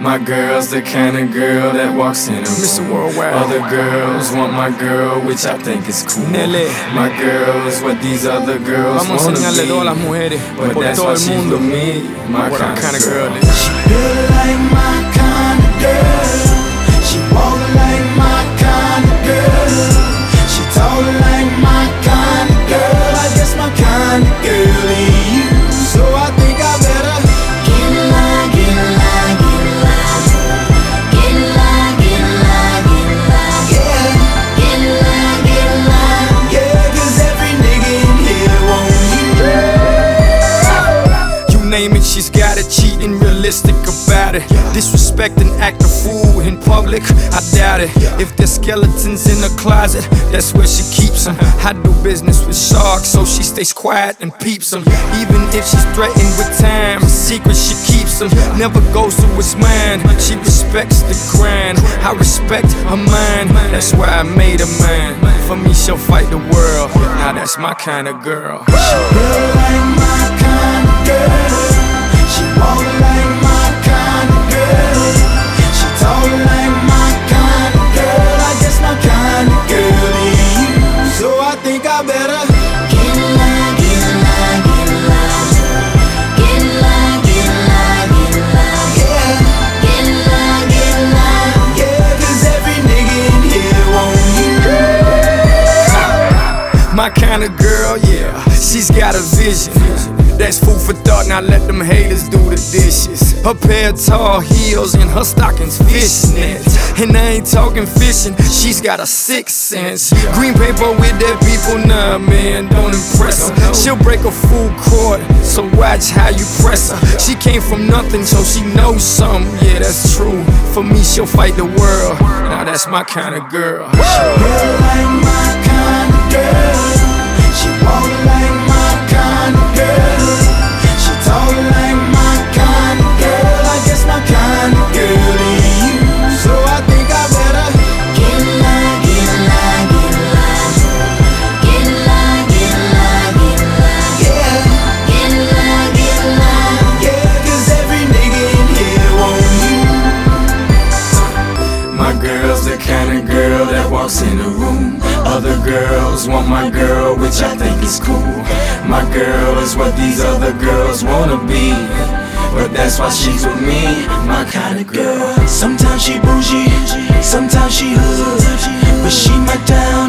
My girl's the kind of girl that walks in a room. Mr. Worldwide. Other girls want my girl, which I think is cool. My girl is what these other girls Vamos a wanna enseñarle a todas las be. mujeres But por that's todo why el she's mundo with me, my what kind, kind of girl girl. is. Built like my kind name it, she's got it. Cheating, realistic about it. Disrespect and act a fool in public, I doubt it. If there's skeletons in the closet, that's where she keeps them. I do business with sharks, so she stays quiet and peeps them. Even if she's threatened with time, secrets she keeps them. Never goes to his mind. She respects the grind. I respect her mind. That's why I made a man. For me, she'll fight the world. Now that's my kind of girl. Built like my kind my kind of girl. Yeah, she's got a vision. That's food for thought, now let them haters do the dishes. Her pair of tall heels and her stockings fishnets. And I ain't talking fishing, she's got a sixth sense. Green paper with that people, nah, man, don't impress her. She'll break a full court, so watch how you press her. She came from nothing, so she knows something, yeah, that's true. For me, she'll fight the world. Now that's my kind of girl. Built like my kind of girl. Walks in a room. Other girls want my girl, which I think is cool. My girl is what these other girls wanna be. But that's why she's with me, my kind of girl. Sometimes she bougie, sometimes she hood, but she my down